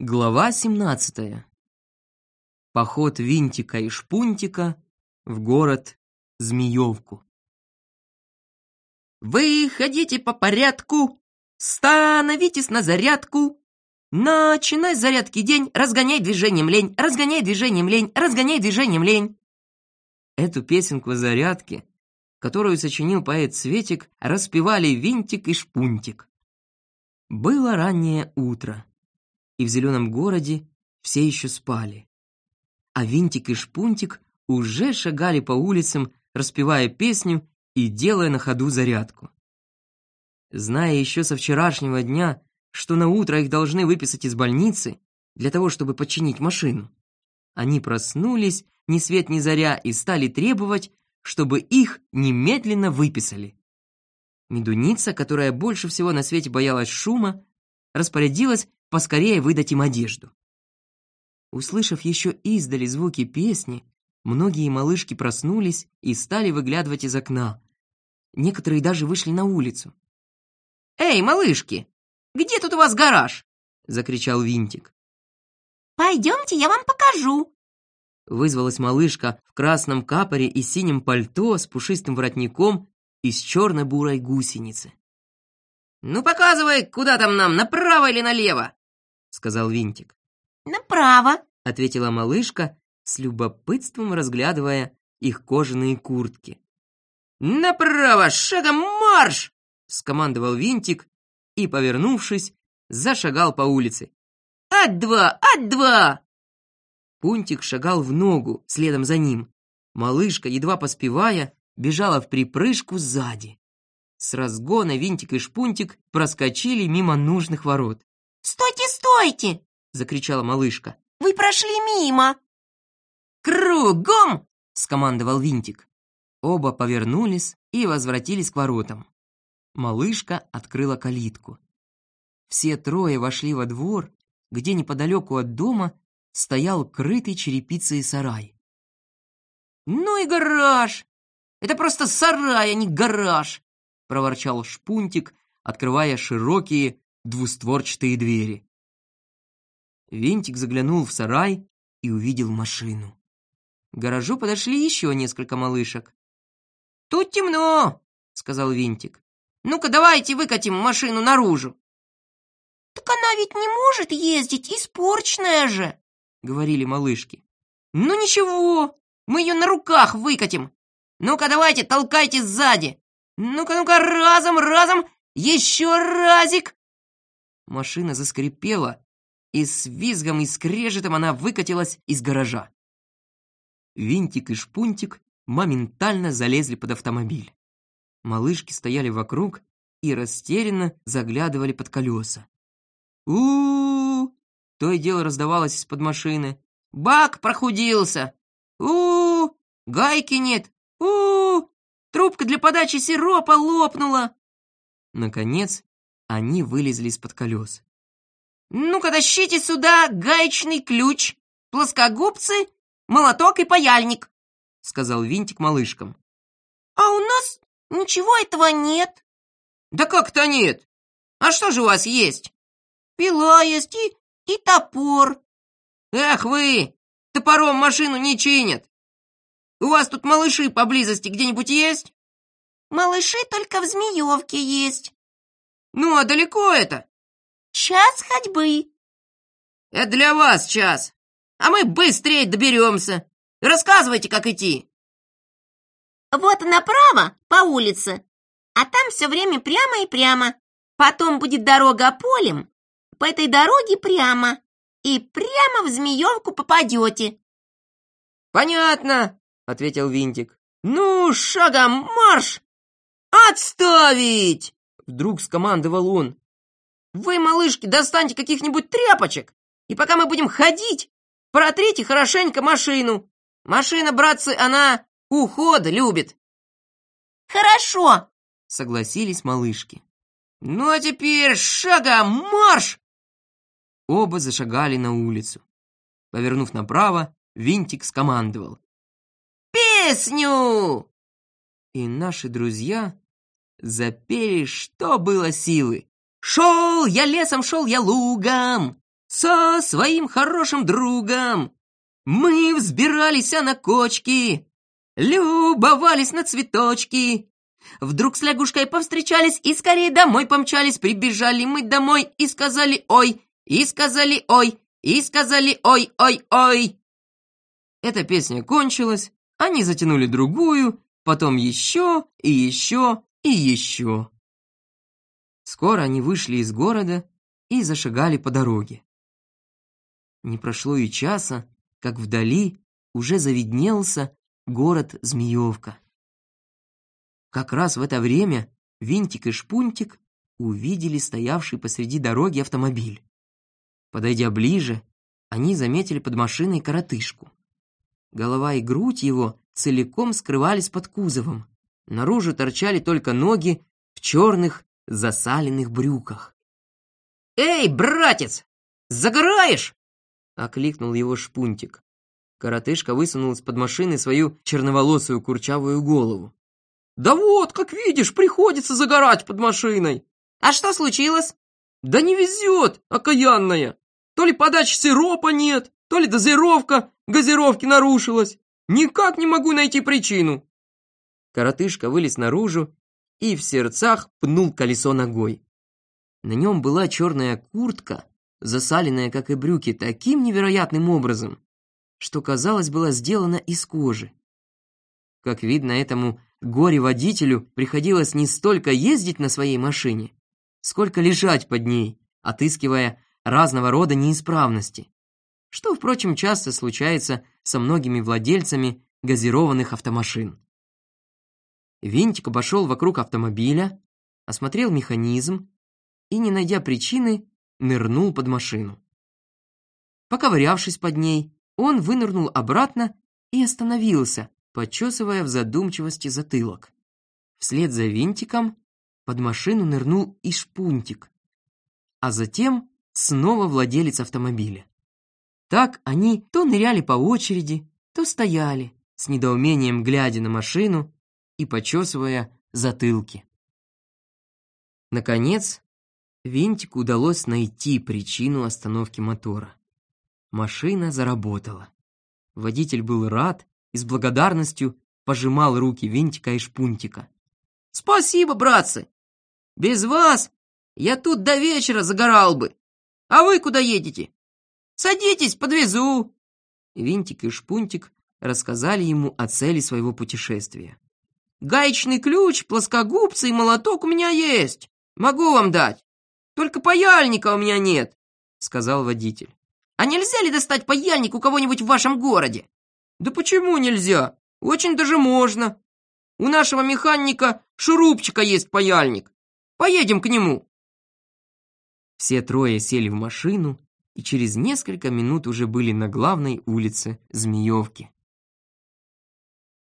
Глава 17. Поход Винтика и Шпунтика в город Змеевку. Вы ходите по порядку, становитесь на зарядку. Начинай зарядки день, разгоняй движением лень, разгоняй движением лень, разгоняй движением лень. Эту песенку о зарядке, которую сочинил поэт Светик, распевали Винтик и Шпунтик. Было раннее утро и в зеленом городе все еще спали. А Винтик и Шпунтик уже шагали по улицам, распевая песню и делая на ходу зарядку. Зная еще со вчерашнего дня, что на утро их должны выписать из больницы для того, чтобы починить машину, они проснулись ни свет ни заря и стали требовать, чтобы их немедленно выписали. Медуница, которая больше всего на свете боялась шума, распорядилась поскорее выдать им одежду. Услышав еще издали звуки песни, многие малышки проснулись и стали выглядывать из окна. Некоторые даже вышли на улицу. «Эй, малышки, где тут у вас гараж?» — закричал Винтик. «Пойдемте, я вам покажу!» Вызвалась малышка в красном капоре и синем пальто с пушистым воротником из черно-бурой гусеницы. «Ну, показывай, куда там нам, направо или налево?» — сказал Винтик. «Направо», — ответила малышка, с любопытством разглядывая их кожаные куртки. «Направо, шагом марш!» — скомандовал Винтик и, повернувшись, зашагал по улице. «Ать-два! Ать-два!» Пунтик шагал в ногу, следом за ним. Малышка, едва поспевая, бежала в припрыжку сзади. С разгона Винтик и Шпунтик проскочили мимо нужных ворот. «Стойте, стойте!» — закричала малышка. «Вы прошли мимо!» «Кругом!» — скомандовал Винтик. Оба повернулись и возвратились к воротам. Малышка открыла калитку. Все трое вошли во двор, где неподалеку от дома стоял крытый черепицей сарай. «Ну и гараж! Это просто сарай, а не гараж!» — проворчал Шпунтик, открывая широкие двустворчатые двери. Винтик заглянул в сарай и увидел машину. К гаражу подошли еще несколько малышек. «Тут темно», — сказал Винтик. «Ну-ка, давайте выкатим машину наружу». «Так она ведь не может ездить, испорченная же», — говорили малышки. «Ну ничего, мы ее на руках выкатим. Ну-ка, давайте, толкайте сзади. Ну-ка, ну-ка, разом, разом, еще разик!» Машина заскрипела, и с визгом и скрежетом она выкатилась из гаража. Винтик и Шпунтик моментально залезли под автомобиль. Малышки стояли вокруг и растерянно заглядывали под колеса. у у, -у То и дело раздавалось из-под машины. «Бак прохудился! у у, Гайки нет! у у Трубка для подачи сиропа лопнула!» Наконец, они вылезли из-под колес. «Ну-ка, тащите сюда гаечный ключ, плоскогубцы, молоток и паяльник», сказал Винтик малышкам. «А у нас ничего этого нет». «Да как-то нет? А что же у вас есть?» «Пила есть и, и топор». «Эх вы! Топором машину не чинят! У вас тут малыши поблизости где-нибудь есть?» «Малыши только в Змеевке есть». Ну, а далеко это? Час ходьбы. Это для вас час. А мы быстрее доберемся. Рассказывайте, как идти. Вот направо, по улице, а там все время прямо и прямо. Потом будет дорога полем, по этой дороге прямо, и прямо в Змеевку попадете. Понятно, ответил Винтик. Ну, шагом марш! Отставить! Вдруг скомандовал он. «Вы, малышки, достаньте каких-нибудь тряпочек, и пока мы будем ходить, протрите хорошенько машину. Машина, братцы, она уход любит». «Хорошо», — согласились малышки. «Ну а теперь шагом марш!» Оба зашагали на улицу. Повернув направо, Винтик скомандовал. «Песню!» И наши друзья Запели, что было силы. Шел я лесом, шел я лугом, со своим хорошим другом. Мы взбирались на кочки, любовались на цветочки. Вдруг с лягушкой повстречались и скорее домой помчались. Прибежали мы домой и сказали «Ой!» И сказали «Ой!» И сказали «Ой-ой-ой!» Эта песня кончилась, они затянули другую, потом еще и еще и еще. Скоро они вышли из города и зашагали по дороге. Не прошло и часа, как вдали уже завиднелся город Змеевка. Как раз в это время Винтик и Шпунтик увидели стоявший посреди дороги автомобиль. Подойдя ближе, они заметили под машиной коротышку. Голова и грудь его целиком скрывались под кузовом. Наружу торчали только ноги в черных засаленных брюках. «Эй, братец, загораешь?» — окликнул его Шпунтик. Коротышка высунул из-под машины свою черноволосую курчавую голову. «Да вот, как видишь, приходится загорать под машиной!» «А что случилось?» «Да не везет, окаянная! То ли подачи сиропа нет, то ли дозировка газировки нарушилась. Никак не могу найти причину!» Коротышка вылез наружу и в сердцах пнул колесо ногой. На нем была черная куртка, засаленная, как и брюки, таким невероятным образом, что, казалось, была сделана из кожи. Как видно, этому горе-водителю приходилось не столько ездить на своей машине, сколько лежать под ней, отыскивая разного рода неисправности, что, впрочем, часто случается со многими владельцами газированных автомашин. Винтик обошел вокруг автомобиля, осмотрел механизм и, не найдя причины, нырнул под машину. Поковырявшись под ней, он вынырнул обратно и остановился, почесывая в задумчивости затылок. Вслед за винтиком под машину нырнул и шпунтик, а затем снова владелец автомобиля. Так они то ныряли по очереди, то стояли, с недоумением глядя на машину и почесывая затылки. Наконец, Винтику удалось найти причину остановки мотора. Машина заработала. Водитель был рад и с благодарностью пожимал руки Винтика и Шпунтика. «Спасибо, братцы! Без вас я тут до вечера загорал бы. А вы куда едете? Садитесь, подвезу!» Винтик и Шпунтик рассказали ему о цели своего путешествия. «Гаечный ключ, плоскогубцы и молоток у меня есть. Могу вам дать. Только паяльника у меня нет», — сказал водитель. «А нельзя ли достать паяльник у кого-нибудь в вашем городе?» Да почему нельзя? Очень даже можно. У нашего механика Шурупчика есть паяльник. Поедем к нему. Все трое сели в машину и через несколько минут уже были на главной улице Змеевки.